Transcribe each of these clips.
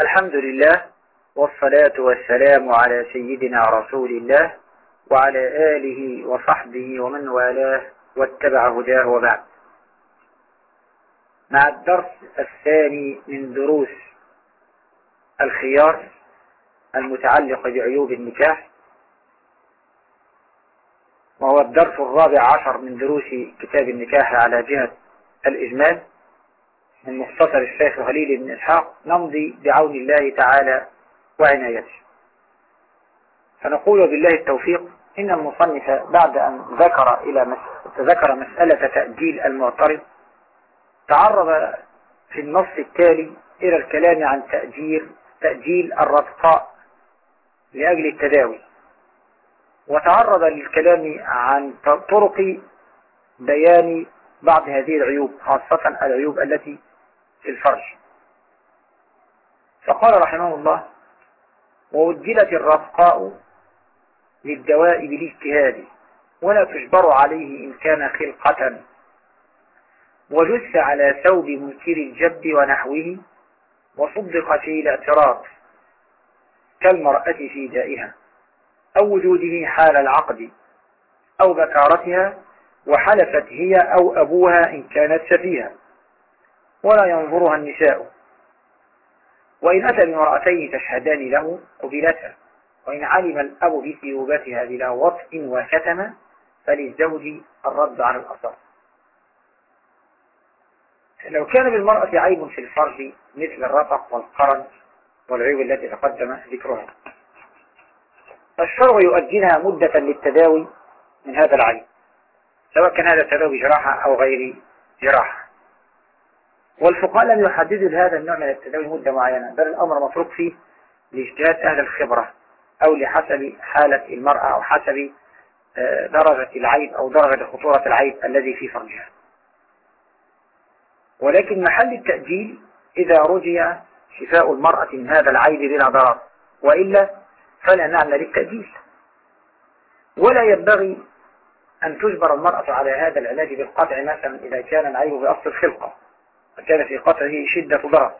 الحمد لله والصلاة والسلام على سيدنا رسول الله وعلى آله وصحبه ومن والاه واتبع هداه وبعد. مع الدرس الثاني من دروس الخيار المتعلقة بعيوب النكاح وهو الدرس الرابع عشر من دروس كتاب النكاح على جهة الإجمال. من مختصر الشيخ خليل بن إسحاق نمضي بعون الله تعالى وعنايته. فنقول بالله التوفيق إن المصنف بعد أن ذكر إلى مس... ذكر مسألة تأجيل المعترض تعرض في النص التالي إلى الكلام عن تأجيل تأجيل الرفقاء لأجل التداوي. وتعرض للكلام عن طرق بيان بعض هذه العيوب خاصة العيوب التي الفرج. فقال رحمه الله ووجلت الرفقاء للدواء بالاجتهاد ولا تجبر عليه إن كان خلقة. وجث على ثوب منكر الجب ونحوه وصدق في الاعتراض كالمرأة في دائها أو وجوده حال العقد أو بكارتها وحلفت هي أو أبوها إن كانت سفيها. ولا ينظرها النساء. وإن أتى بمرأتين تشهدان له قبلتها وإن علم الأب بثيوبتها بلا وطء وكتم فللزوج الرد على الأصل لو كان بالمرأة عيب في الفرج مثل الرفق والقرن والعيوب التي تقدم ذكرها. الشرع يؤجلها مدة للتداوي من هذا العيب سواء كان هذا التداوي جراحة أو غير جراحة. والفقهاء لم يحددوا لهذا النوع من التداوي مدة معينة بل الأمر متروك فيه لإجتهاد أهل الخبرة أو لحسب حالة المرأة أو حسب درجة العيب أو درجة خطورة العيب الذي في فرجها. ولكن محل التأجيل إذا رجي شفاء المرأة من هذا العيب بلا ضرر وإلا فلا نعمل للتأجيل. ولا ينبغي أن تجبر المرأة على هذا العلاج بالقطع مثلا إذا كان العيب بأصل الخلقة. وكان في قطعه شدة ضرر.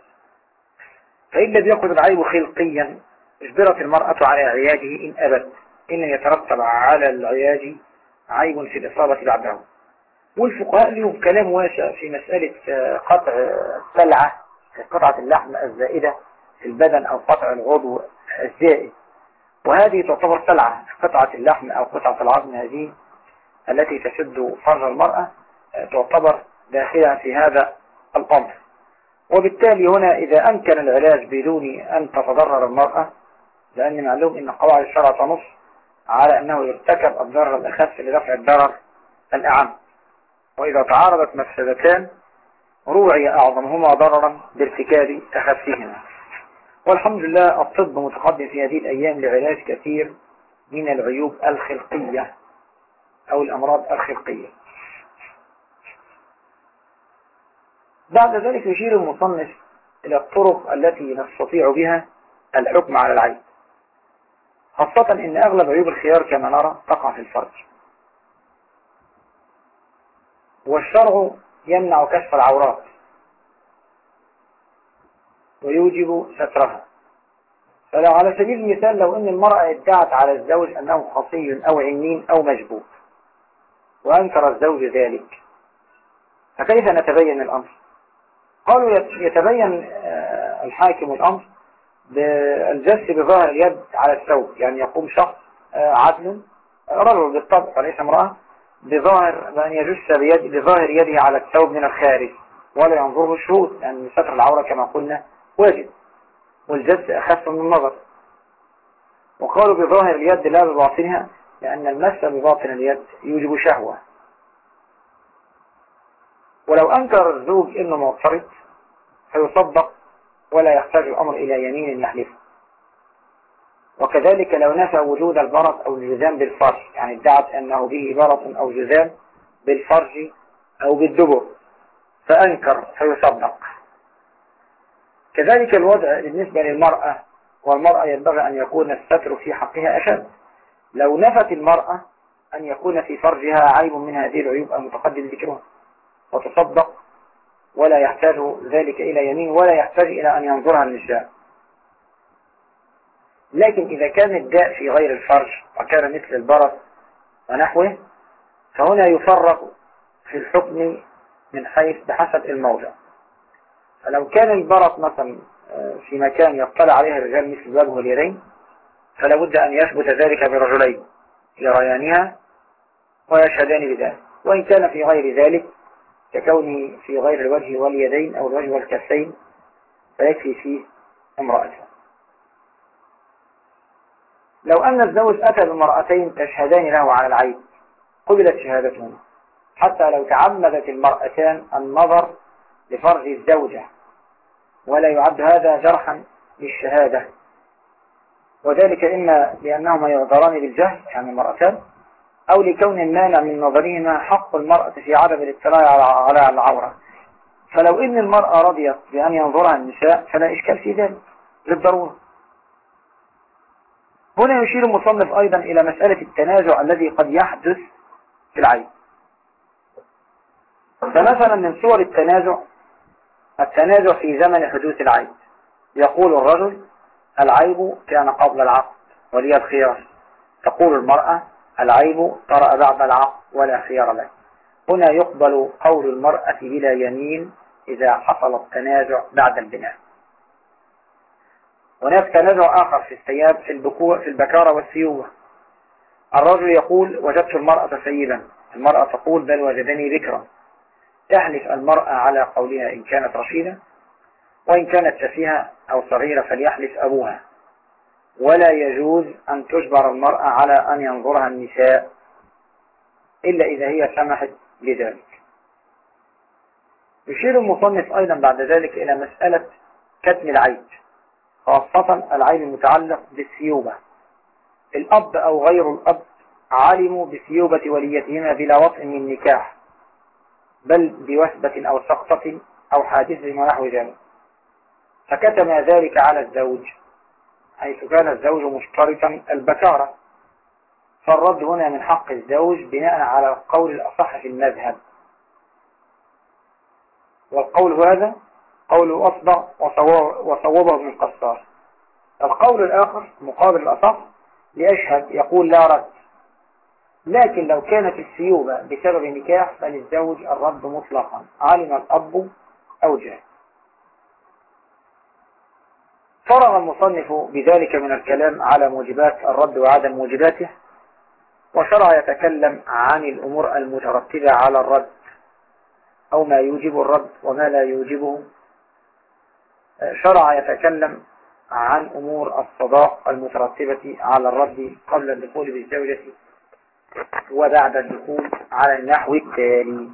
فإن لم يكن العيب خلقيا اجبرت المرأة على عياجه إن أبت. إن يترتب على العياج عيب في الإصابة بعده. والفقهاء لهم كلام واسع في مسألة قطع السلعة قطعة اللحم الزائدة في البدن أو قطع العضو الزائد. وهذه تعتبر سلعة قطعة اللحم أو قطعة العظم هذه التي تسد فرج المرأة تعتبر داخلة في هذا الأمر وبالتالي هنا إذا أمكن العلاج بدون أن تتضرر المرأة لأن معلوم أن قواعد الشرع تنص على أنه يرتكب الضرر الأخف لدفع الضرر الأعم. وإذا تعارضت مفسدتان روعي أعظمهما ضررا بارتكاب أخفهما والحمد لله الطب متقدم في هذه الأيام لعلاج كثير من العيوب الخلقية أو الأمراض الخلقية. بعد ذلك يشير المصنف إلى الطرق التي نستطيع بها الحكم على العيب خاصة إن أغلب عيوب الخيار كما نرى تقع في الفرج. والشرع يمنع كشف العورات ويوجب سترها. فلو على سبيل المثال لو إن المرأة ادعت على الزوج أنه خصي أو عنين أو مجبوب وأنكر الزوج ذلك فكيف نتبين الأمر؟ قالوا يتبين الحاكم الأمر بالجس بظاهر اليد على الثوب. يعني يقوم شخص عدل رجل بالطبع وليس امرأة بظاهر بأن يجس بيد بظاهر يده على الثوب من الخارج ولا ينظره الشهود لأن ستر العورة كما قلنا واجب والجس أخف من النظر. وقالوا بظاهر اليد لا بباطنها لأن المس بباطن اليد يوجب شهوة. ولو أنكر الزوج إنه معترض فيصدق ولا يحتاج الأمر إلى يمين يحلفه وكذلك لو نفى وجود البرص أو الجذام بالفرج يعني ادعت أنه به برص أو جذام بالفرج أو بالدبر فأنكر فيصدق. كذلك الوضع بالنسبة للمرأة والمرأة ينبغي أن يكون الستر في حقها أشد. لو نفت المرأة أن يكون في فرجها عيب من هذه العيوب المتقدم ذكرها. وتصدق ولا يحتاج ذلك إلى يمين ولا يحتاج إلى أن ينظرها النساء. لكن إذا كان الداء في غير الفرج وكان مثل البرص ونحوه فهنا يفرق في الحكم من حيث بحسب الموضع. فلو كان البرص مثلا آه، في مكان يطلع عليه الرجال مثل الوجه واليدين فلا بد أن يثبت ذلك برجلين لريانها ويشهدان بذلك. وإن كان في غير ذلك ككونه في غير الوجه واليدين أو الوجه والكفين فيكفي فيه امرأته لو أن الزوج أتى بمرأتين تشهدان له على العيب قبلت شهادتهما حتى لو تعمدت المرأتان النظر لفرج الزوجة ولا يعد هذا جرحا للشهادة. وذلك إما لأنهما يعذران بالجهل يعني المرأتان أو لكون المانع من نظرهما حق المرأة في عدم الاطلاع على العورة. فلو إن المرأة رضيت بأن ينظرها النساء فلا إشكال في ذلك للضرورة. هنا يشير المصنف أيضا إلى مسألة التنازع الذي قد يحدث في العين. فمثلا من صور التنازع التنازع في زمن حدوث العيب يقول الرجل العيب كان قبل العقد ولي الخيار تقول المرأة العيب طرأ بعد العقد ولا خيار له. هنا يقبل قول المرأة بلا يمين إذا حصل التنازع بعد البناء. هناك تنازع آخر في الثياب في البكوع في البكارة والسيوبة الرجل يقول وجدت المرأة سيدا المرأة تقول بل وجدني ذكرا تحلف المرأة على قولها إن كانت رشيدة وإن كانت سفيهة أو صغيرة فليحلف أبوها. ولا يجوز أن تجبر المرأة على أن ينظرها النساء إلا إذا هي سمحت بذلك. يشير المصنف أيضا بعد ذلك إلى مسألة كتم العيب خاصة العيب المتعلق بالسيوبة الأب أو غير الأب علموا بسيوبة وليتهما بلا وطء من نكاح بل بوثبة أو سقطة أو حادث ونحو ذلك. فكتم ذلك على الزوج. حيث كان الزوج مشترطا البكارة. فالرد هنا من حق الزوج بناء على القول الأصح في المذهب. والقول هذا قول أصبع وصوبه من قصار القول الآخر مقابل الأصح لأشهد يقول لا رد. لكن لو كانت السيوبة بسبب نكاح فللزوج الرد مطلقا علم الأب أو جاء فرغ المصنف بذلك من الكلام على موجبات الرد وعدم موجباته وشرع يتكلم عن الأمور المترتبة على الرد أو ما يوجب الرد وما لا يوجبه. شرع يتكلم عن أمور الصداق المترتبة على الرد قبل الدخول بالزوجة وبعد الدخول على النحو التالي.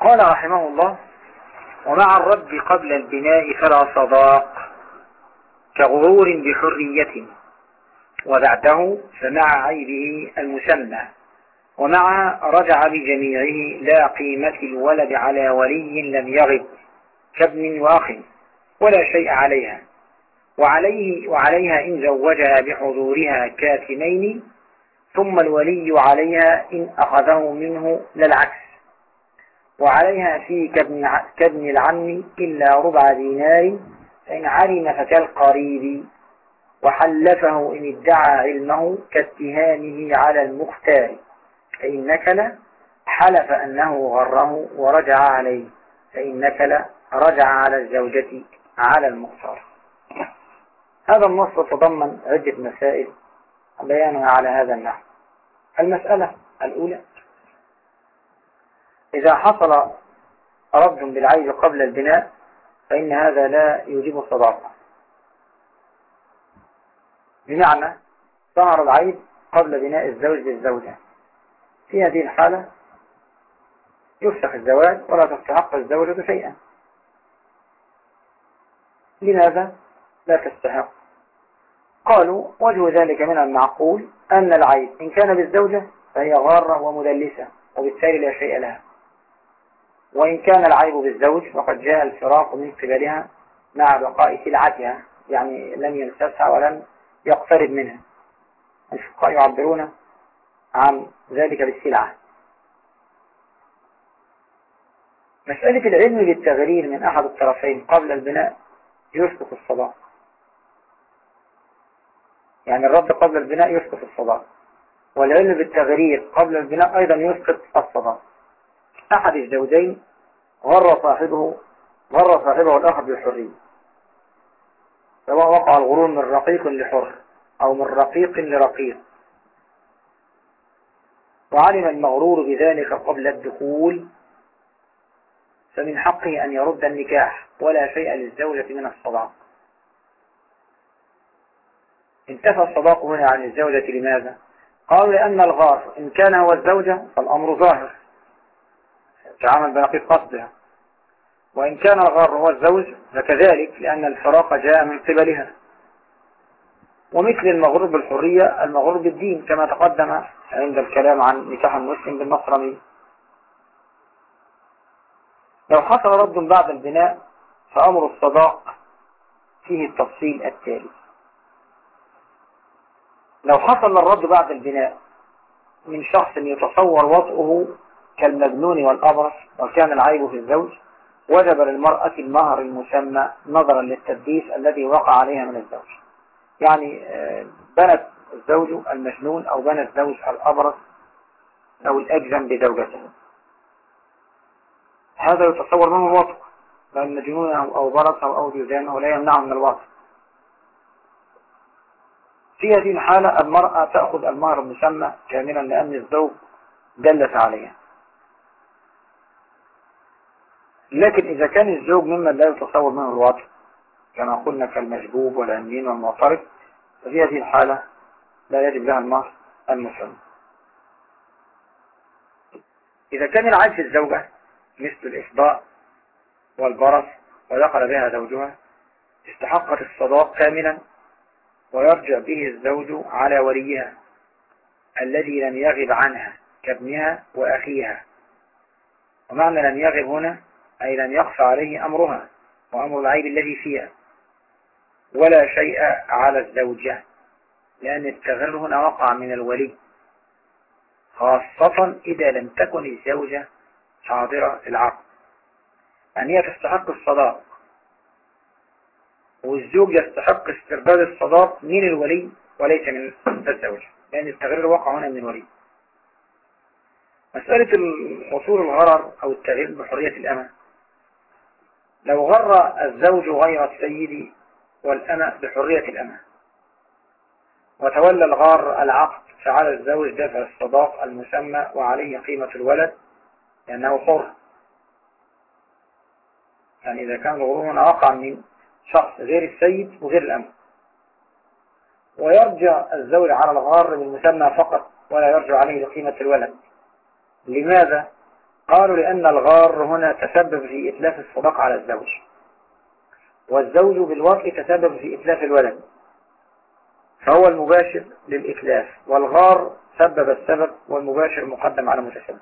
قال رحمه الله ومع الرد قبل البناء فلا صداق كغرور بحرية وبعده فمع عيبه المسمى ومع رجع بجميعه لا قيمة الولد على ولي لم يغب كابن واخ ولا شيء عليها وعليه وعليها إن زوجها بحضورها كاتمين ثم الولي عليها إن أخذه منه للعكس وعليها في كابن العم إلا ربع دينار فإن علم فكالقريب. وحلفه إن ادعى علمه كاتهامه على المختار. فإن نكل حلف أنه غره ورجع عليه. فإن نكل رجع على الزوجة على المختار. هذا النص تضمن عدة مسائل بيانها على هذا النحو. المسألة الأولى إذا حصل رد بالعيب قبل البناء فإن هذا لا يجيب الصداقة. بمعنى ظهر العيب قبل بناء الزوج بالزوجة في هذه الحالة يفسخ الزواج ولا تستحق الزوجة شيئا. لماذا لا تستحق؟ قالوا وجه ذلك من المعقول أن العيب إن كان بالزوجة فهي غارة ومدلسة وبالتالي لا شيء لها. وإن كان العيب بالزوج فقد جاء الفراق من قبلها مع بقاء سلعتها يعني لم يمسسها ولم يقترب منها. الفقهاء يعبرون عن ذلك بالسلعة. مسألة العلم بالتغرير من أحد الطرفين قبل البناء يسقط الصلاة يعني الرد قبل البناء يسقط الصداق والعلم بالتغرير قبل البناء أيضا يسقط الصداق أحد الزوجين غر صاحبه غر صاحبه الآخر بالحرية. سواء وقع الغرور من رقيق لحر أو من رقيق لرقيق. وعلم المغرور بذلك قبل الدخول فمن حقه أن يرد النكاح ولا شيء للزوجة من الصداق. انتفى الصداق هنا عن الزوجة لماذا؟ قالوا لأن الغار إن كان هو الزوجة فالأمر ظاهر. تعامل بنقيض قصدها وإن كان الغار هو الزوج فكذلك لأن الفراق جاء من قبلها. ومثل المغرور بالحرية المغرور بالدين كما تقدم عند الكلام عن نكاح المسلم بالنصراني لو حصل رد بعد البناء فأمر الصداق فيه التفصيل التالي. لو حصل الرد بعد البناء من شخص يتصور وضعه كالمجنون والأبرص وكان العيب في الزوج. وجب للمرأة المهر المسمى نظرا للتدبيس الذي وقع عليها من الزوج. يعني آه، بنت الزوج المجنون أو بنى الزوج الأبرص أو الأجزم بزوجته. هذا يتصور منه الوطء لأن مجنون أو برص أو أو جزام لا يمنعه من الوطء في هذه الحالة المرأة تأخذ المهر المسمى كاملا لأن الزوج دلت عليها. لكن إذا كان الزوج ممن لا يتصور منه الوضع كما قلنا كالمجبوب والعنين والمعترف ففي هذه الحالة لا يجب لها المهر المسمى إذا كان العيب في الزوجة مثل الإفضاء والبرص ودخل بها زوجها استحقت الصداق كاملا ويرجع به الزوج على وليها الذي لم يغب عنها كابنها وأخيها. ومعنى لم يغب هنا أي لم يخفى عليه أمرها وأمر العيب الذي فيها. ولا شيء على الزوجة لأن التغير هنا وقع من الولي. خاصة إذا لم تكن الزوجة حاضرة العقد. يعني هي تستحق الصداق. والزوج يستحق استرداد الصداق من الولي وليس من الزوج لأن التغيير وقع هنا من الولي. مسألة حصول الغرر أو التغيير بحرية الأمة. لو غر الزوج غير السيد والأمة بحرية الأمة. وتولى الغار العقد فعلى الزوج دفع الصداق المسمى وعليه قيمة الولد لأنه حر. يعني إذا كان الغرور وقع من شخص غير السيد وغير الأمر ويرجع الزوج على الغار بالمسمى فقط ولا يرجع عليه لقيمة الولد. لماذا؟ قالوا لأن الغار هنا تسبب في إتلاف الصداق على الزوج. والزوج بالوقت تسبب في إتلاف الولد. فهو المباشر للإتلاف. والغار سبب السبب والمباشر مقدم على متسبب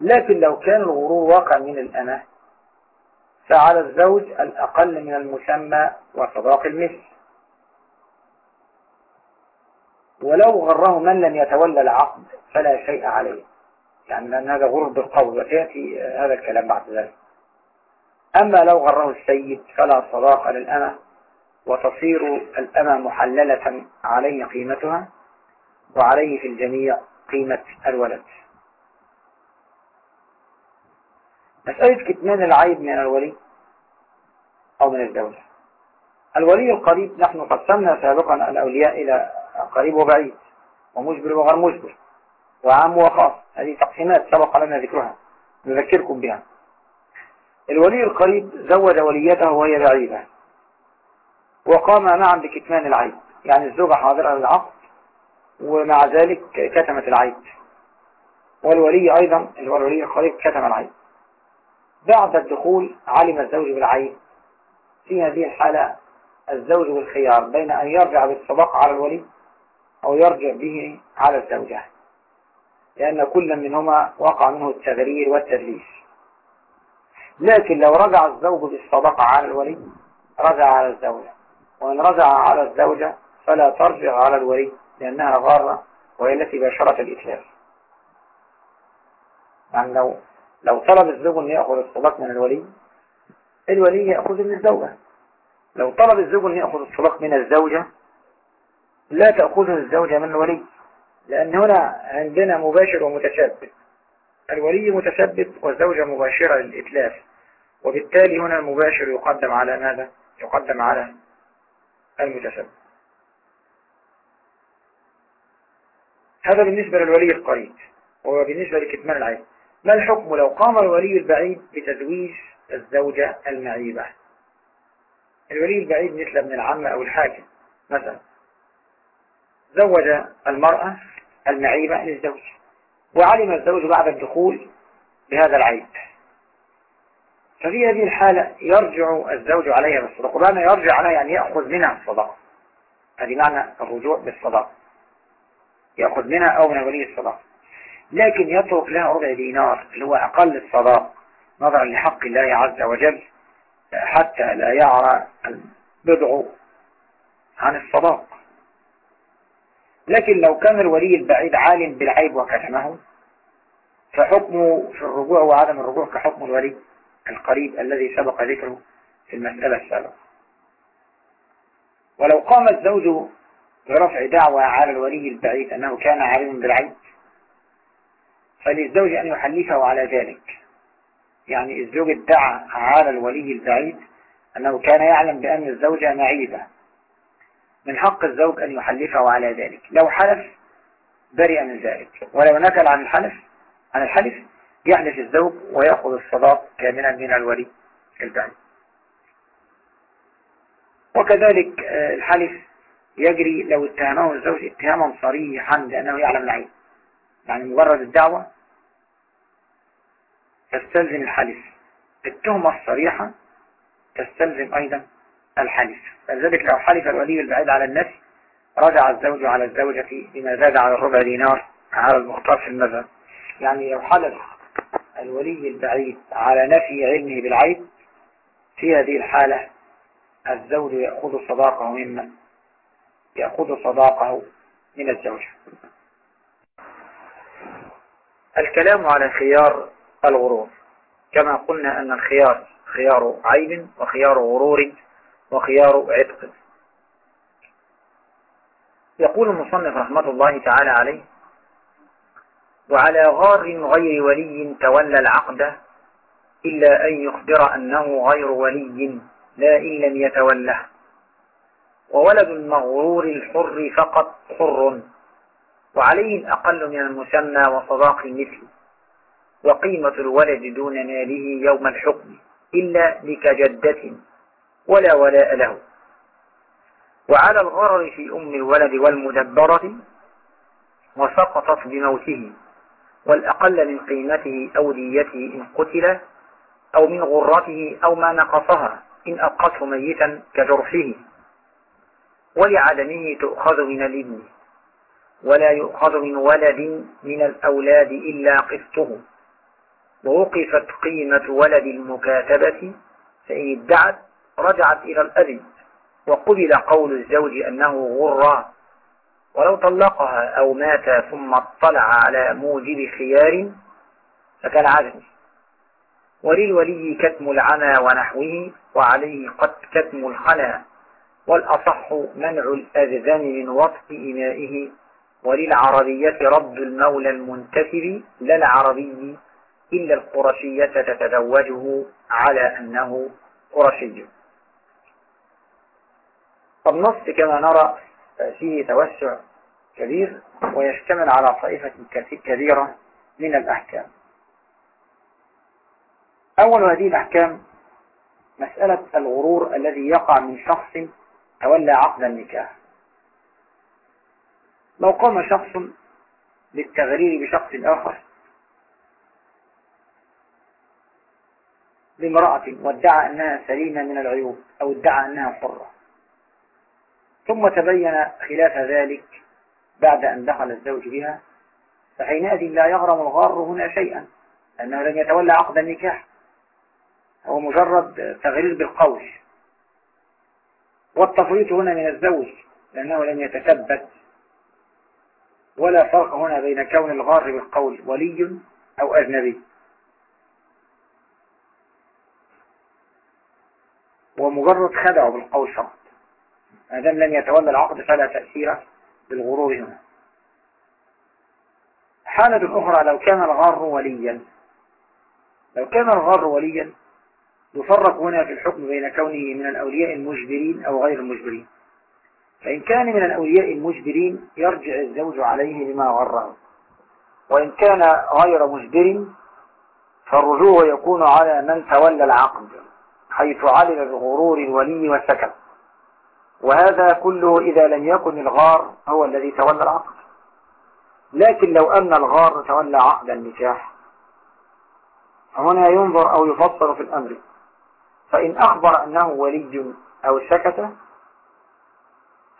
لكن لو كان الغرور واقع من الأنا فعلى الزوج الأقل من المسمى وصداق المثل. ولو غره من لم يتولى العقد فلا شيء عليه. يعني لأن هذا غرر بالقول وسيأتي هذا الكلام بعد ذلك. أما لو غره السيد فلا صداق للأمة وتصير الأمة محللة عليه قيمتها وعليه في الجميع قيمة الولد. مسألة كتمان العيب من الولي أو من الدولة. الولي القريب نحن قسمنا سابقا الأولياء إلى قريب وبعيد ومجبر وغير مجبر. وعام وخاص. هذه تقسيمات سبق لنا ذكرها. نذكركم بها. الولي القريب زوج وليته وهي بعيدة. وقام معا بكتمان العيب يعني الزوجة حاضرة للعقد ومع ذلك كتمت العيب والولي أيضا اللي هو الولي القريب كتم العيب بعد الدخول علم الزوج بالعيب في هذه الحالة الزوج بالخيار بين أن يرجع بالصداق على الولي أو يرجع به على الزوجة. لأن كل منهما وقع منه التغرير والتدليس. لكن لو رجع الزوج بالصداقة على الولي رجع على الزوجة. وإن رجع على الزوجة فلا ترجع على الولي لأنها غارة وهي التي باشرت الإتلاف. يعني لو لو طلب الزوج أن يأخذ الصداق من الولي الولي يأخذ من الزوجة. لو طلب الزوج أن يأخذ الصداق من الزوجة لا تأخذه الزوجة من الولي. لأن هنا عندنا مباشر ومتسبب الولي متسبب والزوجة مباشرة للإتلاف. وبالتالي هنا المباشر يقدم على ماذا؟ يقدم على المتسبب هذا بالنسبة للولي القريب وبالنسبة لكتمان العين. ما الحكم لو قام الولي البعيد بتزويج الزوجة المعيبة؟ الولي البعيد مثل ابن العم أو الحاكم مثلا. زوج المرأة المعيبة للزوج وعلم الزوج بعد الدخول بهذا العيب. ففي هذه الحالة يرجع الزوج عليها بالصداق ومعنى يرجع عليها يعني يأخذ منها الصداق هذه معنى الرجوع بالصداق يأخذ منها أو من ولي الصداق لكن يترك لها ربع دينار اللي هو أقل الصداق نظرا لحق الله عز وجل حتى لا يعرى البضع عن الصداق لكن لو كان الولي البعيد عالم بالعيب وكتمه فحكمه في الرجوع وعدم الرجوع كحكم الولي القريب الذي سبق ذكره في المسألة السابقة. ولو قام الزوج برفع دعوى على الولي البعيد أنه كان عالما بالعيب فللزوج أن يحلفه على ذلك. يعني الزوج ادعى على الولي البعيد أنه كان يعلم بأن الزوجة معيبة. من حق الزوج أن يحلفه على ذلك. لو حلف برئ من ذلك. ولو نكل عن الحلف عن الحلف يحلف الزوج ويأخذ الصداق كاملا من الولي البعيد. وكذلك آه، الحلف يجري لو اتهمه الزوج اتهاما صريحا لأنه يعلم العيب يعني مجرد الدعوة تستلزم الحلف. التهمة الصريحة تستلزم أيضا الحلف فلذلك لو حلف الولي البعيد على النفي رجع الزوج على الزوجة بما زاد على الربع دينار على المختار في المذهب. يعني لو حلف الولي البعيد على نفي علمه بالعيب في هذه الحالة الزوج يأخذ صداقه ممن؟ يأخذ صداقه من الزوجة. الكلام على خيار الغرور. كما قلنا أن الخيار خيار عيب وخيار غرور وخيار عتق. يقول المصنف رحمة الله تعالى عليه وعلى غار غير ولي تولى العقد إلا أن يخبر أنه غير ولي لا إن لم يتوله وولد المغرور الحر فقط حر وعليه الأقل من المسمى وصداق المثل. وقيمة الولد دون ماله يوم الحكم إلا لكجدة ولا ولاء له. وعلى الغرر في أم الولد والمدبرة وسقطت بموته والأقل من قيمته أو ديته إن قتل أو من غرته أو ما نقصها إن أبقته ميتا كجرحه. ولعدمه تؤخذ من الابن ولا يؤخذ من ولد من الأولاد إلا قسطه. ووقفت قيمة ولد المكاتبة فإن ادعت رجعت إلى الأب وقبل قول الزوج أنه غرى ولو طلقها أو مات ثم اطلع على موجب خيار فكان عدم وللولي كتم العمى ونحوه وعليه قد كتم الخنا والأصح منع الأذذان من وطء إمائه وللعربية رد المولى المنتسب لا العربي إلا القرشية تتزوجه على أنه قرشي. النص كما نرى فيه توسع كبير ويشتمل على طائفة كبيرة من الأحكام. أول هذه الأحكام مسألة الغرور الذي يقع من شخص تولى عقد النكاح. لو قام شخص للتغرير بشخص آخر بامرأة وادعى أنها سليمة من العيوب أو ادعى أنها حرة ثم تبين خلاف ذلك بعد أن دخل الزوج بها فحينئذ لا يغرم الغار هنا شيئا لأنه لم يتولى عقد النكاح. هو مجرد تغرير بالقول. والتفريط هنا من الزوج لأنه لم يتثبت. ولا فرق هنا بين كون الغار بالقول ولي أو أجنبي. ومجرد خدعه بالقول فقط. ما دام لم يتولى العقد فلا تأثير بالغرور هنا. حالة أخرى لو كان الغار وليا لو كان الغار وليا يفرق هنا في الحكم بين كونه من الأولياء المجبرين أو غير المجبرين. فإن كان من الأولياء المجبرين يرجع الزوج عليه لما غره. وإن كان غير مجبر فالرجوع يكون على من تولى العقد حيث علم بغرور الولي والسكن وهذا كله إذا لم يكن الغار هو الذي تولى العقد لكن لو أن الغار تولى عقد النكاح فهنا ينظر أو يفصل في الأمر فإن أخبر أنه ولي أو سكت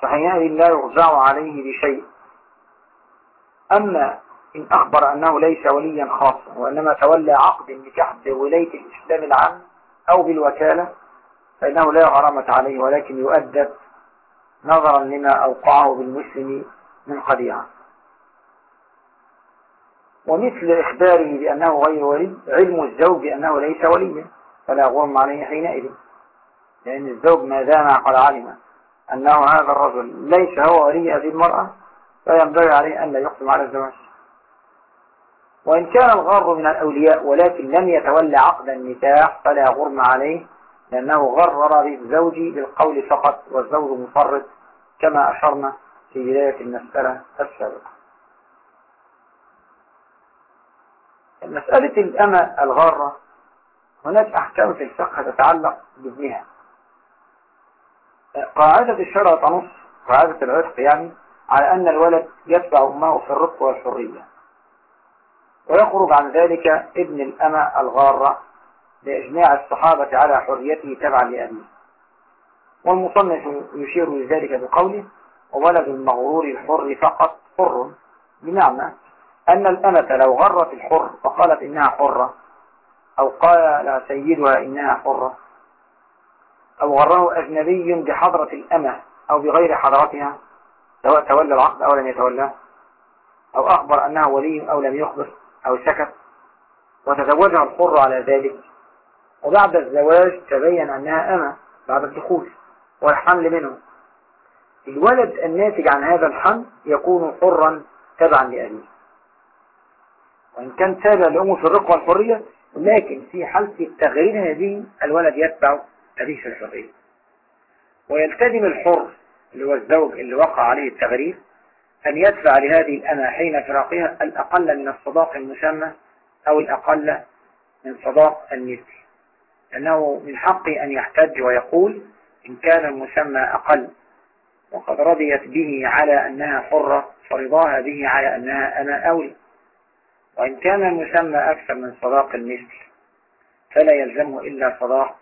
فحينئذ لا يرجع عليه بشيء. أما إن أخبر أنه ليس وليا خاصا وإنما تولى عقد النكاح بولاية الإسلام العام أو بالوكالة فإنه لا غرامة عليه ولكن يؤدب نظرا لما أوقعه بالمسلم من خديعة ومثل إخباره بأنه غير ولي علم الزوج بأنه ليس وليا فلا غرم عليه حينئذ. لأن الزوج ما دام قد علم أنه هذا الرجل ليس هو ولي هذه المرأة فينبغي عليه أن لا يقسم على الزواج. وإن كان الغر من الأولياء ولكن لم يتولى عقد النكاح فلا غرم عليه لأنه غرر بالزوج بالقول فقط والزوج مفرط كما أشرنا في بداية المسألة السابقة. مسألة الأمة الغارة هناك أحكام في الفقه تتعلق بابنها. قاعدة الشرع تنص قاعدة العتق يعني على أن الولد يتبع أمه في الرفق والحرية. ويخرج عن ذلك ابن الأمة الغارة لإجماع الصحابة على حريته تبعا لأبيه. والمصنف يشير لذلك بقوله وولد المغرور الحر فقط حر بمعنى أن الأمة لو غرت الحر وقالت إنها حرة أو قال سيدها إنها حرة. أو غره أجنبي بحضرة الأمة أو بغير حضرتها سواء تولى العقد أو لم يتولاه أو أخبر أنها ولي أو لم يخبر أو سكت. وتزوجها الحر على ذلك. وبعد الزواج تبين أنها أمة بعد الدخول والحمل منه الولد الناتج عن هذا الحمل يكون حرا تبعا لأبيه. وإن كان تابع لأمه في الرق والحرية لكن في حالة التغيير هذه الولد يتبع أبيه في الحرية. ويلتزم الحر اللي هو الزوج اللي وقع عليه التغيير أن يدفع لهذه الأمة حين فراقها الأقل من الصداق المسمى أو الأقل من صداق المثل لأنه من حقه أن يحتج ويقول إن كان المسمى أقل. وقد رضيت به على أنها حرة فرضاها به على أنها أنا أولي وإن كان المسمى أكثر من صداق المثل فلا يلزمه إلا صداق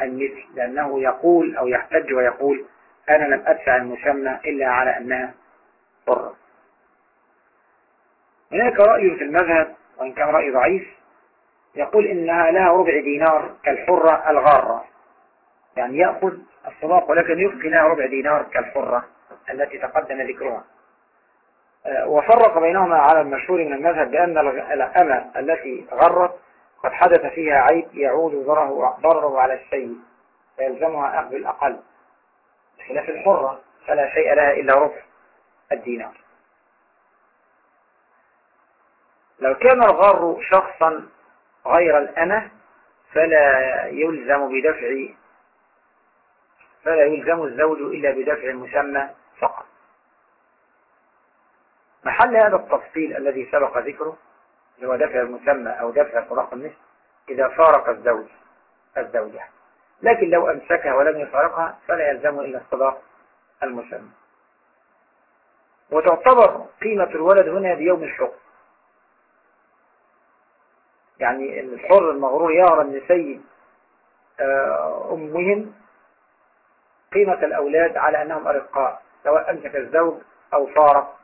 المثل لأنه يقول أو يحتج ويقول أنا لم أدفع المسمى إلا على أنها حرة. هناك رأي في المذهب وإن كان رأي ضعيف يقول إنها لها ربع دينار كالحرة الغارة. يعني يأخذ الصداق ولكن يبقي لها ربع دينار كالحرة التي تقدم ذكرها. آه، وفرق بينهما على المشهور من المذهب بأن الأمة التي غرت قد حدث فيها عيب يعود ضرره على السيد فيلزمها أخذ الأقل. بخلاف الحرة فلا شيء لها إلا ربع الدينار. لو كان الغر شخصا غير الأمة فلا يلزم بدفع فلا يلزم الزوج إلا بدفع المسمى فقط. محل هذا التفصيل الذي سبق ذكره اللي هو دفع المسمى أو دفع طلاق النصف إذا فارق الزوج الزوجة. لكن لو أمسكها ولم يفارقها فلا يلزم إلا الصداق المسمى. وتعتبر قيمة الولد هنا بيوم الحكم. يعني الحر المغرور يرى سيد آه، أمهم قيمة الأولاد على أنهم أرقاء سواء أمسك الزوج أو فارق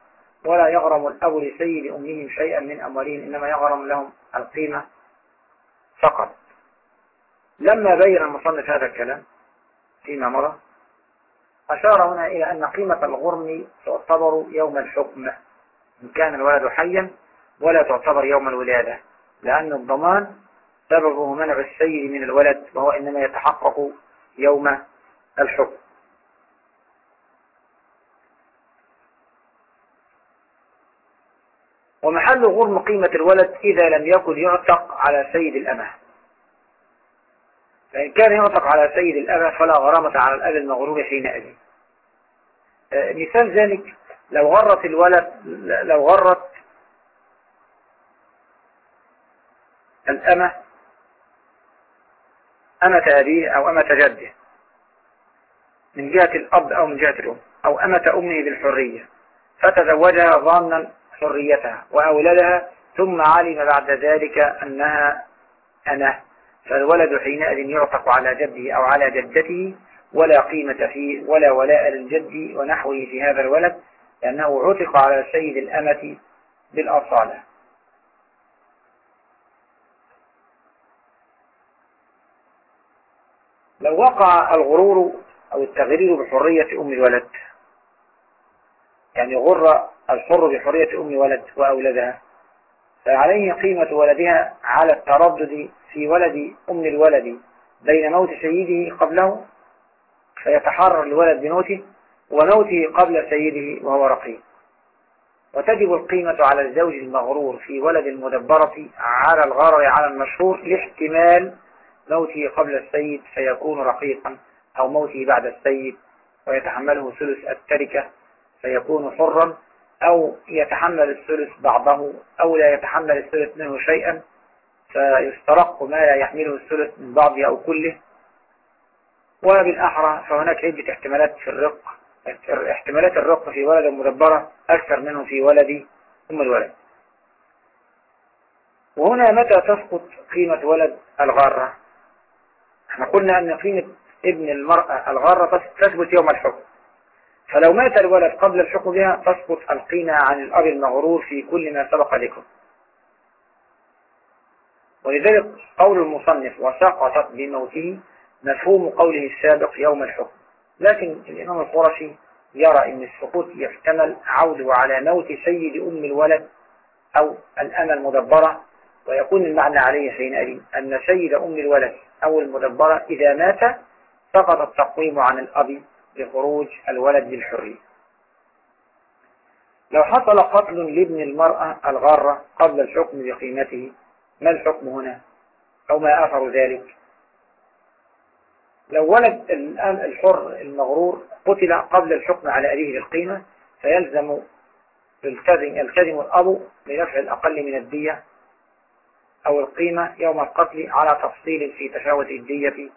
ولا يغرم الأب لسيد أمهم شيئا من أموالهم إنما يغرم لهم القيمة فقط. لما بين المصنف هذا الكلام فيما مضى أشار هنا إلى أن قيمة الغرم تعتبر يوم الحكم إن كان الولد حيا ولا تعتبر يوم الولادة. لأن الضمان سببه منع السيد من الولد وهو إنما يتحقق يوم الحكم. ومحل غرم قيمة الولد إذا لم يكن يعتق على سيد الأمة. فإن كان يعتق على سيد الأمة فلا غرامة على الأب المغرور حينئذ آه، مثال ذلك لو غرت الولد لو غرت الأمة أمة أبيه أو أمة جده من جهة الأب أو من جهة الأم أو أمة أمه بالحرية. فتزوجها ظانا حريتها وأولدها ثم علم بعد ذلك أنها أنا فالولد حينئذ يعتق على جده أو على جدته ولا قيمة فيه ولا ولاء للجد ونحوه في هذا الولد لأنه عتق على سيد الأمة بالأصالة. لو وقع الغرور أو التغرير بحرية أم الولد يعني غر الحر بحرية أم ولد وأولادها فعليه قيمة ولدها على التردد في ولد أم الولد بين موت سيده قبله فيتحرر الولد بموته وموته قبل سيده وهو رقيق. وتجب القيمة على الزوج المغرور في ولد المدبرة على الغرر على المشهور لاحتمال موته قبل السيد فيكون رقيقا أو موته بعد السيد ويتحمله ثلث التركة فيكون حرا أو يتحمل الثلث بعضه أو لا يتحمل الثلث منه شيئا فيسترق ما لا يحمله الثلث من بعضه أو كله. وبالأحرى فهناك عدة احتمالات في الرق احتمالات الرق في ولد المدبرة أكثر منه في ولد أم الولد. وهنا متى تسقط قيمة ولد الغارة؟ إحنا قلنا أن قيمة ابن المرأة الغارة تثبت يوم الحكم. فلو مات الولد قبل الحكم بها تسقط القيمة عن الأب المغرور في كل ما سبق لكم. ولذلك قول المصنف وسقطت بموته مفهوم قوله السابق يوم الحكم. لكن الإمام القرشي يرى أن السقوط يحتمل عوده على موت سيد أم الولد أو الأمة المدبرة ويكون المعنى عليه حينئذ أن سيد أم الولد أو المدبرة إذا مات سقط التقويم عن الأب لخروج الولد للحرية. لو حصل قتل لابن المرأة الغارة قبل الحكم بقيمته ما الحكم هنا؟ أو ما أثر ذلك؟ لو ولد الآن الحر المغرور قتل قبل الحكم على أبيه بالقيمة فيلزم الكذم الأب لدفع الأقل من الدية أو القيمة يوم القتل على تفصيل في تفاوت الدية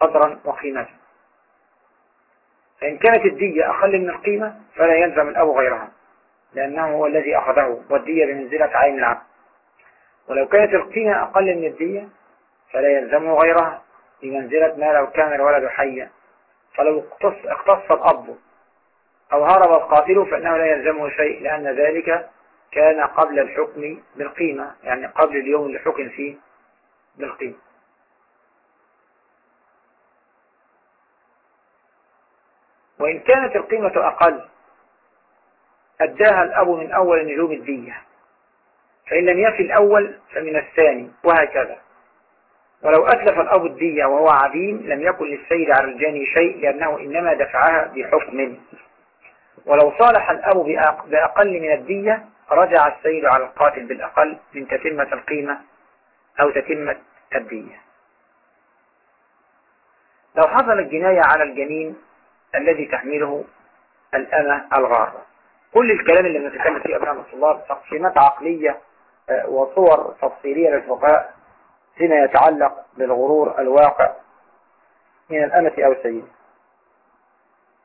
قدرا وقيمة فإن كانت الدية أقل من القيمة فلا يلزم الأب غيرها لأنه هو الذي أخذه والدية بمنزلة عين العبد. ولو كانت القيمة أقل من الدية فلا يلزمه غيرها بمنزلة ما لو كان الولد حيا. فلو اقتص الأب أو هرب القاتل فإنه لا يلزمه شيء لأن ذلك كان قبل الحكم بالقيمة يعني قبل اليوم اللي حكم فيه بالقيمة. وإن كانت القيمة أقل أداها الأب من أول نجوم الدية. فإن لم يفي الأول فمن الثاني وهكذا. ولو أتلف الأب الدية وهو عديم لم يكن للسيد على الجاني شيء لأنه إنما دفعها بحكم. ولو صالح الأب بأقل من الدية رجع السيد على القاتل بالأقل من تتمة القيمة أو تتمة الدية لو حصل الجناية على الجنين الذي تحمله الأمة الغارة. كل الكلام اللي بنتكلم فيه أبناء الطلاب تقسيمات عقلية آه، وصور تفصيلية للفقهاء فيما يتعلق بالغرور الواقع من الأمة أو السيد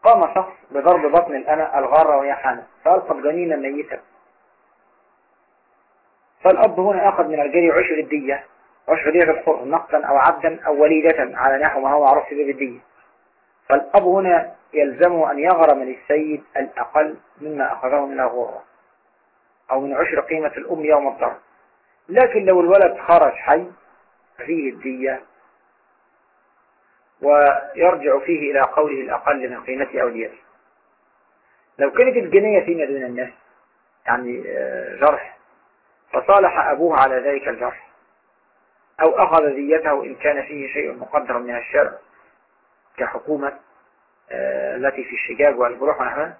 قام شخص بضرب بطن الأمة الغارة وهي حامل فألقى جنينا ميتا فالأب هنا أخذ من الجري عشر الدية عشر دية الحر نقدا أو عبدا أو وليدة على نحو ما هو معروف في باب الدية. فالأب هنا يلزمه أن يغرم للسيد الأقل مما أخذه من الغرة أو من عشر قيمة الأم يوم الضرب. لكن لو الولد خرج حي فيه الدية ويرجع فيه إلى قوله الأقل من قيمته أو لو كانت الجنية فيما دون الناس يعني آه، جرح فصالح أبوه على ذلك الجرح أو أخذ ديته إن كان فيه شيء مقدر من الشرع كحكومة آه، التي في الشجاج والبروح ونحوها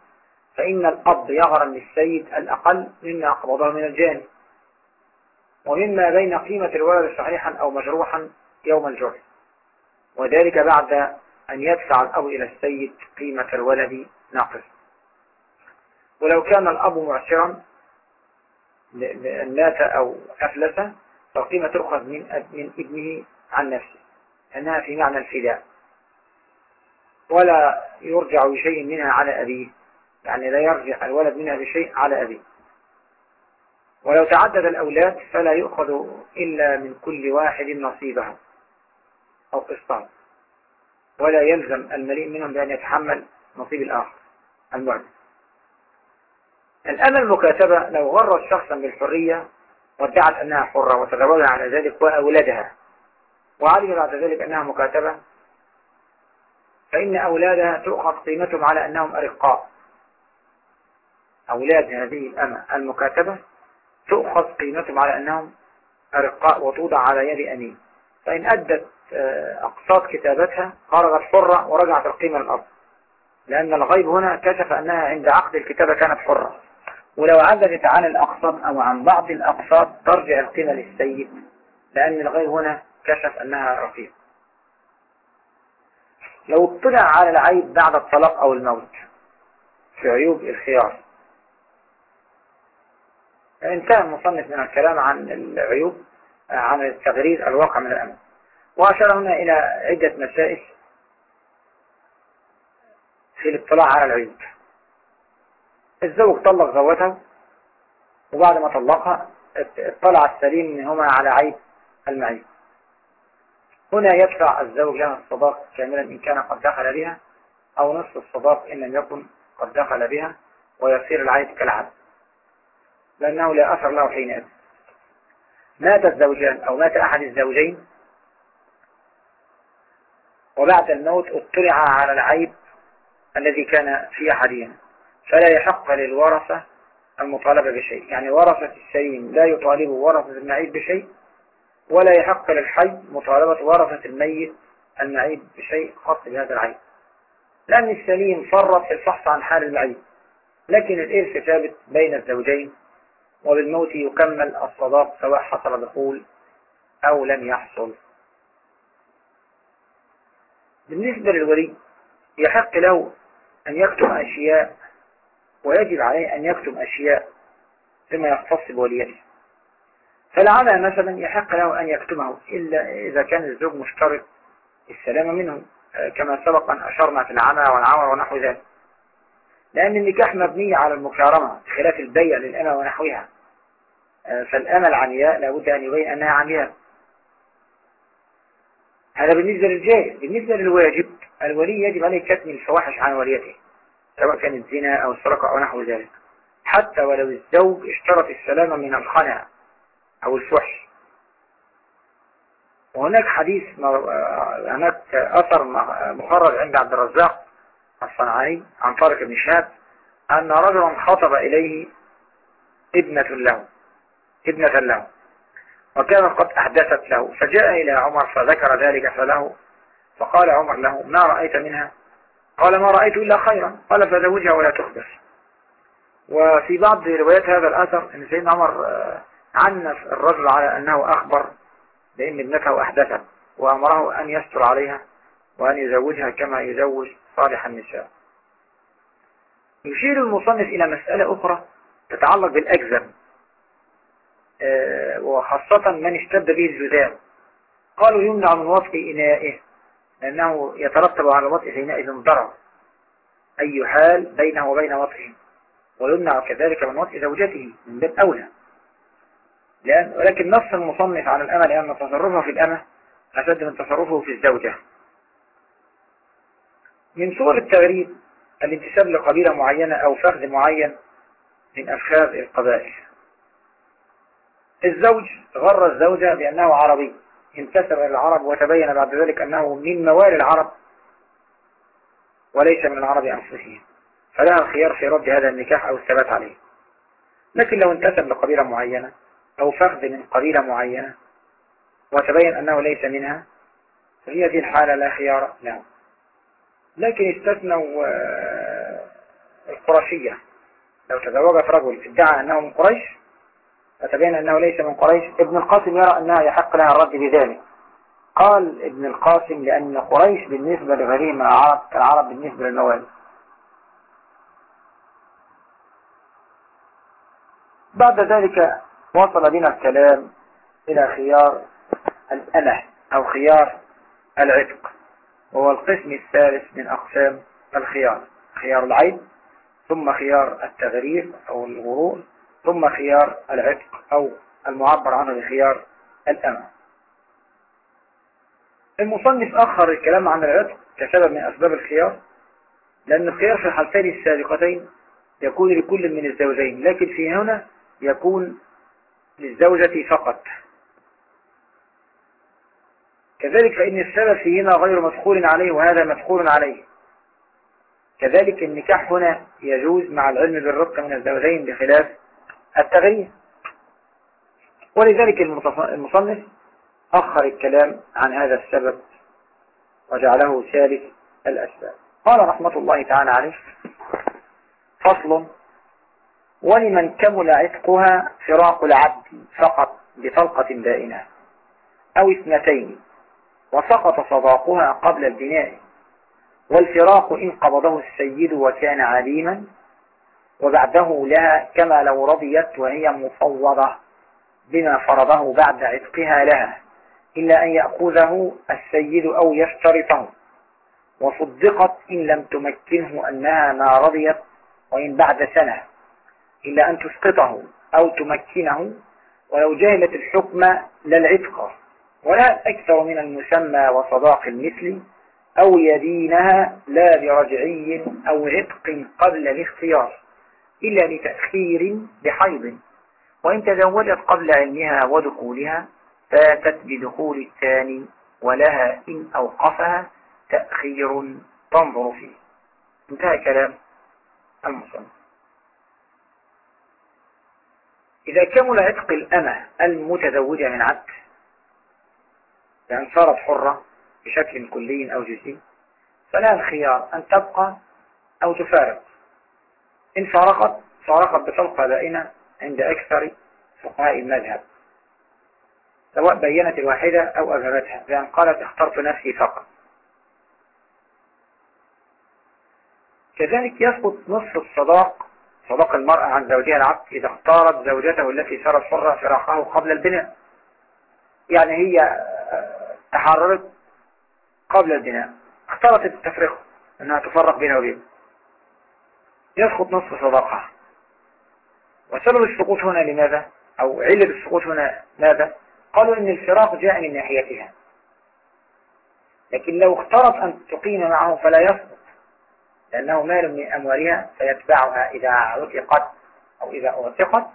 فإن الأب يغرم للسيد الأقل مما قبضه من الجاني ومما بين قيمة الولد صحيحا أو مجروحا يوم الجرح. وذلك بعد أن يدفع الأب إلى السيد قيمة الولد ناقص. ولو كان الأب معسرا مات أو أفلس فالقيمة تؤخذ من من ابنه عن نفسه أنها في معنى الفداء. ولا يرجع بشيء منها على أبيه يعني لا يرجع الولد منها بشيء على أبيه. ولو تعدد الأولاد فلا يؤخذ إلا من كل واحد نصيبه أو قسطان ولا يلزم المليء منهم بأن يتحمل نصيب الآخر المعد الأمل المكاتبة لو غرت شخصا بالحرية وادعت أنها حرة وتزوجها على ذلك وأولادها وعلم بعد ذلك أنها مكاتبة فإن أولادها تؤخذ قيمتهم على أنهم أرقاء. أولاد هذه الأمة المكاتبة تؤخذ قيمتهم على أنهم أرقاء وتوضع على يد أمين. فإن أدت آه، أقساط كتابتها خرجت حرة ورجعت القيمة للأرض. لأن الغيب هنا كشف أنها عند عقد الكتابة كانت حرة. ولو عدلت عن الأقساط أو عن بعض الأقساط ترجع القيمة للسيد لأن الغيب هنا كشف أنها رقيق لو اطلع على العيب بعد الطلاق أو الموت في عيوب الخيار. انتهى المصنف من الكلام عن العيوب عن التغرير الواقع من الأمن وأشار هنا إلى عدة مسائل في الاطلاع على العيوب. الزوج طلق زوجته وبعد ما طلقها اطلع السليم منهما على عيب المعيب هنا يدفع الزوج لها الصداق كاملا إن كان قد دخل بها أو نصف الصداق إن لم يكن قد دخل بها ويصير العيب كالعبد لأنه لا أثر له حينئذ مات الزوجان أو مات أحد الزوجين وبعد الموت اطلع على العيب الذي كان في أحدهما. فلا يحق للورثة المطالبة بشيء. يعني ورثة السليم لا يطالب ورثة المعيب بشيء ولا يحق للحي مطالبة ورثة الميت المعيب بشيء خاص بهذا العيب لأن السليم فرط في الفحص عن حال المعيب لكن الإرث ثابت بين الزوجين وبالموت يكمل الصداق سواء حصل دخول أو لم يحصل. بالنسبة للولي يحق له أن يكتم أشياء ويجب عليه أن يكتم أشياء فيما يختص بوليته. فلعلها مثلا يحق له أن يكتمه إلا إذا كان الزوج مشترط السلامة منه كما سبق أن أشرنا في العمى والعمر ونحو ذلك. لأن النكاح مبني على المكارمة خلاف البيع للأمة ونحوها. فالأمة العمياء لابد أن يبين أنها عمياء هذا بالنسبة للجائز بالنسبة للواجب الولي يجب عليه كتم الفواحش عن وليته. سواء كانت زنا أو سرقة أو نحو ذلك. حتى ولو الزوج اشترط السلامة من الخنع أو الفحش. وهناك حديث هناك أثر مخرج عند عبد الرزاق الصنعاني عن طارق بن شهاب أن رجلا خطب إليه ابنة له ابنة له وكانت قد أحدثت له فجاء إلى عمر فذكر ذلك فله فقال عمر له ما رأيت منها؟ قال ما رأيت إلا خيرا. قال فزوجها ولا تخبر وفي بعض روايات هذا الأثر أن سيدنا عمر آه، عنف الرجل على أنه أخبر بأن ابنته أحدثت وأمره أن يستر عليها وأن يزوجها كما يزوج صالح النساء. يشير المصنف إلى مسألة أخرى تتعلق بالأجزم آه، وخاصة من اشتد به الجذام قالوا يمنع من وصف إنائه. لأنه يترتب على وطئ حينئذ ضرر. أي حال بينه وبين وطئه ويمنع كذلك من وطئ زوجته من باب أولى. لأن ولكن نص المصنف على الأمل أن تصرفه في الأمة أشد من تصرفه في الزوجة. من صور التغريب الانتساب لقبيلة معينة أو فخذ معين من أفخاذ القبائل. الزوج غر الزوجة بأنه عربي. انتسب العرب وتبين بعد ذلك أنه من موالي العرب وليس من العرب أنفسهم. فلها الخيار في رد هذا النكاح أو الثبات عليه. لكن لو انتسب لقبيلة معينة أو فخذ من قبيلة معينة وتبين أنه ليس منها فهي هذه الحالة لا خيار له. لكن استثنوا آه، القرشية. لو تزوجت رجل ادعى أنه من قريش فتبين أنه ليس من قريش. ابن القاسم يرى أنها يحق لها الرد بذلك. قال ابن القاسم لأن قريش بالنسبة لغيرهم من العرب كالعرب بالنسبة للموالي. بعد ذلك وصل بنا الكلام إلى خيار الأمه أو خيار العتق وهو القسم الثالث من أقسام الخيار خيار العين ثم خيار التغرير أو الغرور ثم خيار العتق أو المعبر عنه بخيار الأمة. المصنف أخر الكلام عن العتق كسبب من أسباب الخيار لأن الخيار في الحالتين السابقتين يكون لكل من الزوجين لكن في هنا يكون للزوجة فقط. كذلك فإن السبب في هنا غير مدخول عليه وهذا مدخول عليه. كذلك النكاح هنا يجوز مع العلم بالربط من الزوجين بخلاف التغيير. ولذلك المصنف أخر الكلام عن هذا السبب وجعله ثالث الأسباب. قال رحمة الله تعالى عليه فصل ولمن كمل عتقها فراق العبد فقط بطلقة بائنة أو اثنتين وسقط صداقها قبل البناء والفراق إن قبضه السيد وكان عليما وبعده لها كما لو رضيت وهي مفوضة بما فرضه بعد عتقها لها إلا أن يأخذه السيد أو يشترطه. وصدقت إن لم تمكنه أنها ما رضيت وإن بعد سنة إلا أن تسقطه أو تمكنه. ولو جهلت الحكم للعتق ولا أكثر من المسمى وصداق المثل أو يدينها لا برجعي أو عتق قبل الاختيار. إلا لتأخير بحيض. وإن تزوجت قبل علمها ودخولها فاتت بدخول الثاني ولها إن أوقفها تأخير تنظر فيه. انتهى كلام المصنف. إذا كمل عتق الأمة المتزوجة من عبد؟ لأن صارت حرة بشكل كلي أو جزئي فلا الخيار أن تبقى أو تفارق. إن فارقت فارقت بطلقة بائنة عند أكثر فقهاء المذهب. سواء بينت الواحدة أو أذهبتها لأن قالت اخترت نفسي فقط. كذلك يسقط نصف الصداق صداق المرأة عن زوجها العبد إذا اختارت زوجته التي صارت حرة فراقه قبل البناء يعني هي تحررت قبل البناء. اختارت التفرقة إنها تفرق بينها وبينه. يسقط نصف صداقها وسبب السقوط هنا لماذا؟ أو علة السقوط هنا ماذا؟ قالوا إن الفراق جاء من ناحيتها. لكن لو اختارت أن تقيم معه فلا يسقط. لأنه مال من أموالها فيتبعها إذا عتقت أو إذا أعتقت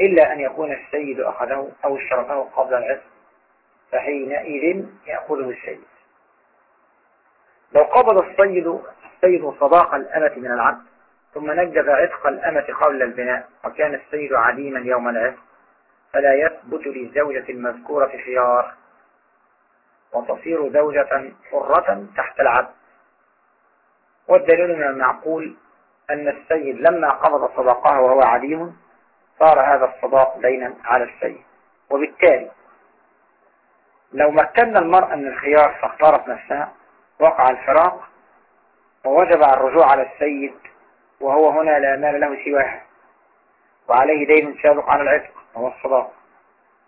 إلا أن يكون السيد أخذه أو اشترطه قبل العتق فحينئذ يأخذه السيد. لو قبض السيد السيد صداق الأمة من العبد ثم نجز عتق الأمة قبل البناء وكان السيد عديما يوم العتق فلا يثبت للزوجة المذكورة خيار. وتصير زوجة حرة تحت العبد. والدليل من المعقول أن السيد لما قبض صداقه وهو عديم صار هذا الصداق دينا على السيد وبالتالي لو مكنا المرأة من الخيار فاختارت نفسها وقع الفراق ووجب الرجوع على السيد وهو هنا لا مال له سواها وعليه دين سابق على العتق وهو الصداق.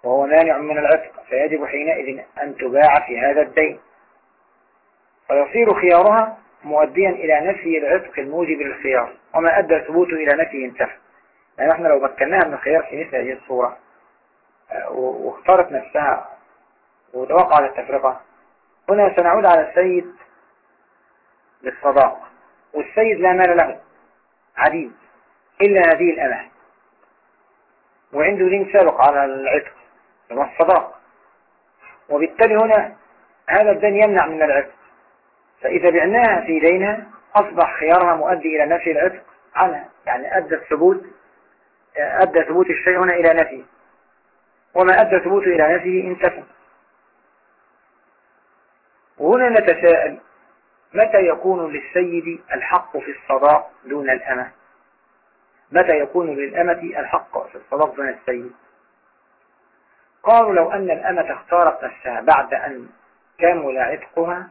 وهو مانع من العتق فيجب حينئذ أن تباع في هذا الدين. فيصير خيارها مؤديا إلى نفي العتق الموجب للخيار وما أدى ثبوته إلى نفي انتفى يعني إحنا لو مكناها من الخيار في مثل هذه الصورة آه، واختارت نفسها وتوقع على التفرقة هنا سنعود على السيد بالصداق والسيد لا مال له. عديد. إلا هذه الأمة. وعنده دين سابق على العتق هو الصداق. وبالتالي هنا هذا الدين يمنع من العتق. فإذا بعناها في دينها أصبح خيارها مؤدي إلى نفي العتق عنها. يعني أدى الثبوت أدى ثبوت الشيء هنا إلى نفيه وما أدى ثبوته إلى نفيه انتفى. وهنا نتساءل متى يكون للسيد الحق في الصداق دون الأمة؟ متى يكون للأمة الحق في الصداق دون السيد؟ قالوا لو أن الأمة اختارت نفسها بعد أن كمل عتقها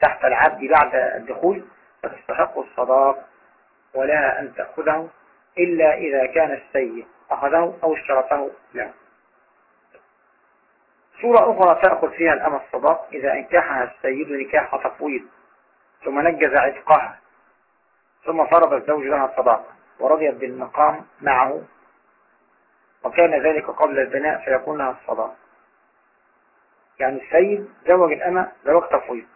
تحت العبد بعد الدخول فتستحق الصداق ولها أن تأخذه إلا إذا كان السيد أخذه أو اشترطه له. صورة أخرى تأخذ فيها الأمة الصداق إذا انكحها السيد نكاح تفويض ثم نجز عتقها ثم فرض الزوج لها الصداق ورضيت بالمقام معه وكان ذلك قبل البناء فيكون لها الصداق يعني السيد زوج الأمة زوج تفويض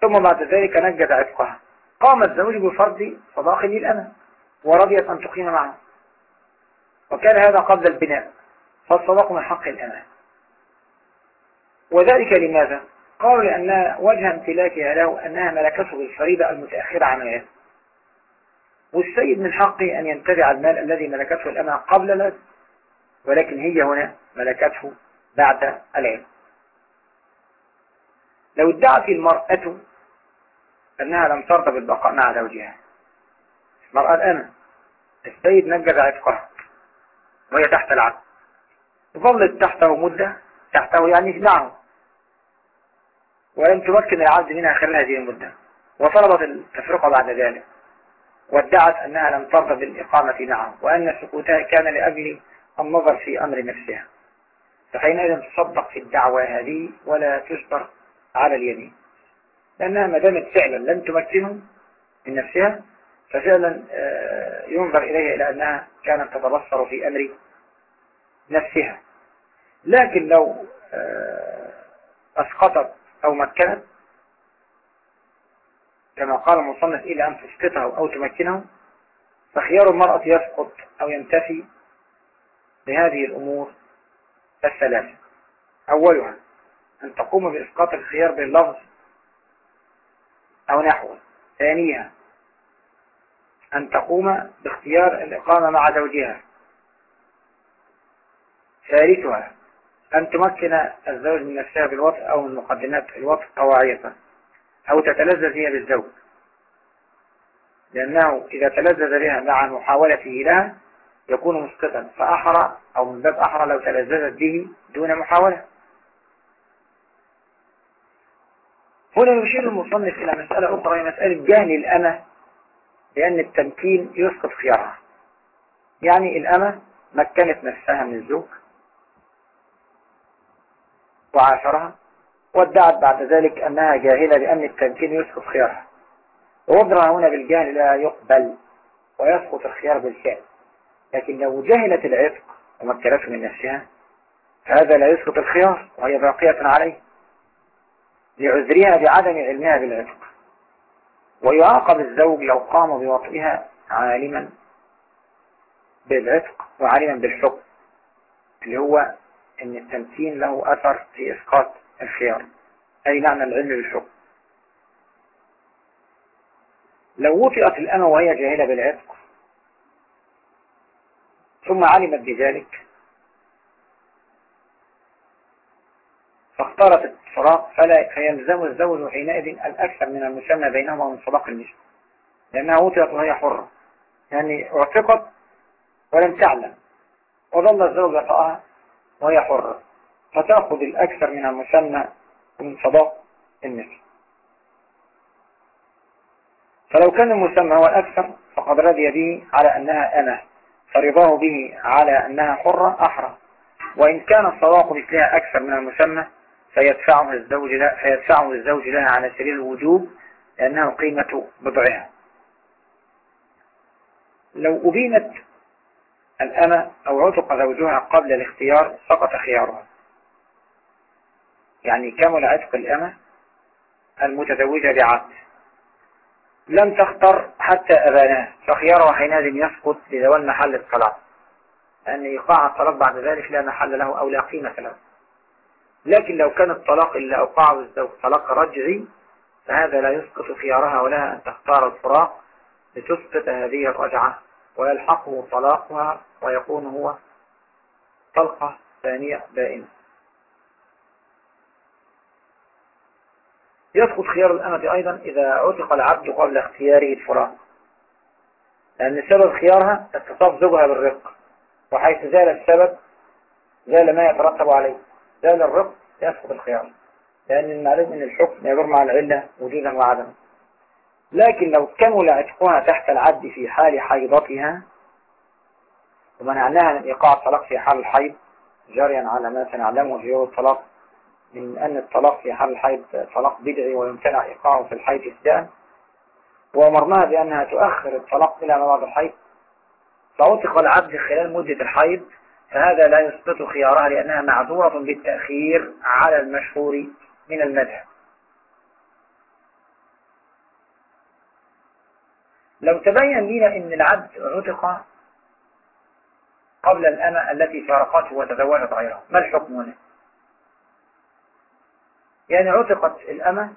ثم بعد ذلك نجد عتقها قام الزوج بفرض صداق للأمة ورضيت أن تقيم معه. وكان هذا قبل البناء فالصداق من حق الأمة. وذلك لماذا؟ قالوا لأن وجه امتلاكها له أنها ملكته بالفريضة المتأخرة عن غيره والسيد من حقه أن ينتزع المال الذي ملكته الأمة قبل العلم ولكن هي هنا ملكته بعد العلم. لو ادعت المرأة أنها لم ترضى بالبقاء مع زوجها المرأة الآن السيد نجز عتقها وهي تحت العقد ظلت تحته مدة تحته يعني معه ولم تمكن العبد منها خلال هذه المدة وطلبت التفرقة بعد ذلك وادعت أنها لم ترضى بالإقامة معه وأن سكوتها كان لأجل النظر في أمر نفسها. فحينئذ تصدق في الدعوة هذه ولا تجبر على اليمين. لأنها ما دامت فعلا لم تمكنه من نفسها ففعلا آه، ينظر إليها إلى أنها كانت تتبصر في أمر نفسها. لكن لو آه، أسقطت أو مكنت كما قال المصنف إلى أن تسقطه أو تمكنه فخيار المرأة يسقط أو ينتفي بهذه الأمور الثلاثة. أولها أن تقوم بإسقاط الخيار باللفظ أو نحوه. ثانيها أن تقوم باختيار الإقامة مع زوجها. ثالثها أن تمكن الزوج من نفسها بالوطء أو من مقدمات الوطء طواعية أو تتلذذ هي بالزوج. لأنه إذا تلذذ بها مع محاولته لها يكون مسقطا فأحرى أو من باب أحرى لو تلذذت به دون محاولة. هنا يشير المصنف إلى مسألة أخرى هي مسألة جهل الأمة لأن التمكين يسقط خيارها. يعني الأمة مكنت نفسها من الزوج. وعاشرها وادعت بعد ذلك أنها جاهلة لأن التمكين يسقط خيارها. ووضعها هنا بالجهل لا يقبل ويسقط الخيار بالفعل. لكن لو جهلت العتق ومكنته من نفسها فهذا لا يسقط الخيار وهي باقية عليه. لعذرها بعدم علمها بالعتق. ويعاقب الزوج لو قام بوطئها عالما بالعتق وعالما بالحكم اللي هو إن التمكين له أثر في إسقاط الخيار. أي معنى العلم بالحكم. لو وطئت الأمة وهي جاهلة بالعتق ثم علمت بذلك فاختارت الفراق فلا فيلزم الزوج حينئذ الأكثر من المسمى بينهما من صداق النسب لأنها وطئت وهي حرة. يعني اعتقت ولم تعلم. وظل الزوج يطأها وهي حرة. فتأخذ الأكثر من المسمى من صداق النسب فلو كان المسمى هو الأكثر فقد رضي به على أنها أنا فرضاه به على أنها حرة أحرى. وإن كان الصداق مثلها أكثر من المسمى فيدفعه الزوج لها, فيدفعه الزوج لها على سبيل الوجوب لأنه قيمة بضعها. لو أبينت الأمة أو عتق زوجها قبل الاختيار سقط خيارها. يعني كمل عتق الأمة المتزوجة بعقد لم تختر حتى أباناه فخيارها حينئذ يسقط لزوال محل الطلاق. لأن إيقاع الطلاق بعد ذلك لا محل له أو لا قيمة له. لكن لو كان الطلاق إلا أوقعه الزوج طلاق رجعي فهذا لا يسقط خيارها ولها أن تختار الفراق لتسقط هذه الرجعة. ويلحقه طلاقها ويكون هو طلقة ثانية دائمة. يسقط خيار الأمة أيضا إذا عتق العبد قبل اختياره الفراق لأن سبب خيارها اتصاف زوجها بالرق وحيث زال السبب زال ما يترتب عليه. زال الرق يسقط الخيار لأن المعلوم من الحكم يدور مع العلة وجودا وعدما لكن لو كمل عتقها تحت العد في حال حيضتها ومنعناها من إيقاع الطلاق في حال الحيض جريا على ما سنعلمه في يوم الطلاق من أن الطلاق في حال الحيض طلاق بدعي ويمتنع إيقاعه في الحيض إسداء. وأمرناها بأنها تؤخر الطلاق إلى ما الحيض. فعتق العبد خلال مدة الحيض فهذا لا يثبت خيارها لأنها معذورة بالتأخير على المشهور من المذهب لو تبين لنا أن العبد عتق قبل الأمة التي فارقته وتزوجت غيره ما الحكم هنا؟ يعني عتقت الأمة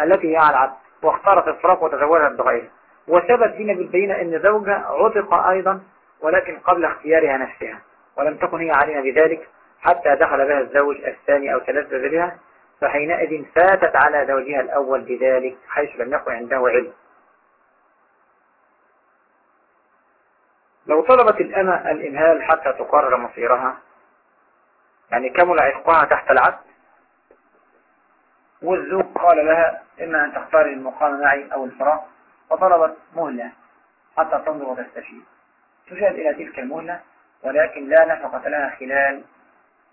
التي هي على العبد واختارت الفراق وتزوجت بغيره. وثبت لنا بالبينة أن زوجها عتق أيضا ولكن قبل اختيارها نفسها ولم تكن هي علينا بذلك حتى دخل بها الزوج الثاني أو تلذذ بها فحينئذ فاتت على زوجها الأول بذلك حيث لم يكن عنده علم. لو طلبت الأمة الإمهال حتى تقرر مصيرها يعني كمل عتقها تحت العبد والزوج قال لها إما أن تختاري المقام معي أو الفراق فطلبت مهلة حتى تنظر وتستشير. تشاهد إلى تلك المهلة ولكن لا نفقة لها خلال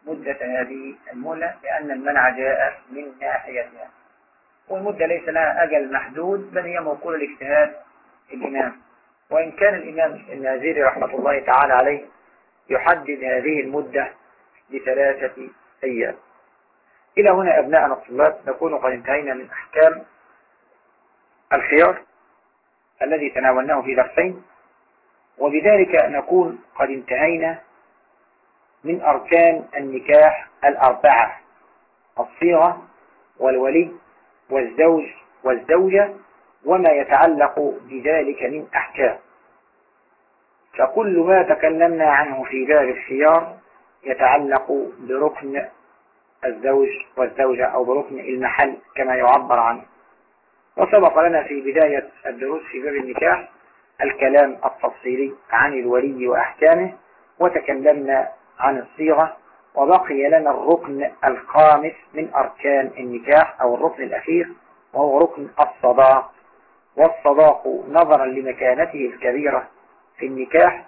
مدة هذه المهلة لأن المنع جاء من ناحيتها. والمدة ليس لها أجل محدود بل هي موقول الاجتهاد الإمام. وإن كان الإمام النازيري رحمة الله تعالى عليه يحدد هذه المدة لثلاثة أيام. إلى هنا أبناءنا الطلاب نكون قد انتهينا من أحكام الخيار الذي تناولناه في درسين وبذلك نكون قد انتهينا من أركان النكاح الأربعة الصيغة والولي والزوج والزوجة وما يتعلق بذلك من أحكام. فكل ما تكلمنا عنه في باب الخيار يتعلق بركن الزوج والزوجة أو بركن المحل كما يعبر عنه. وسبق لنا في بداية الدروس في باب النكاح الكلام التفصيلي عن الولي وأحكامه وتكلمنا عن الصيغة وبقي لنا الركن الخامس من أركان النكاح أو الركن الأخير وهو ركن الصداق. والصداق نظرا لمكانته الكبيرة في النكاح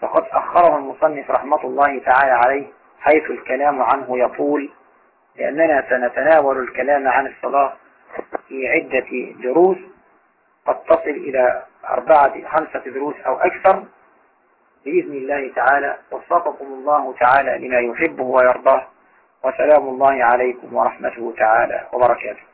فقد أخره المصنف رحمة الله تعالى عليه حيث الكلام عنه يطول لأننا سنتناول الكلام عن الصلاة في عدة دروس قد تصل إلى أربعة خمسة دروس أو أكثر بإذن الله تعالى وفقكم الله تعالى لما يحبه ويرضاه وسلام الله عليكم ورحمته تعالى وبركاته.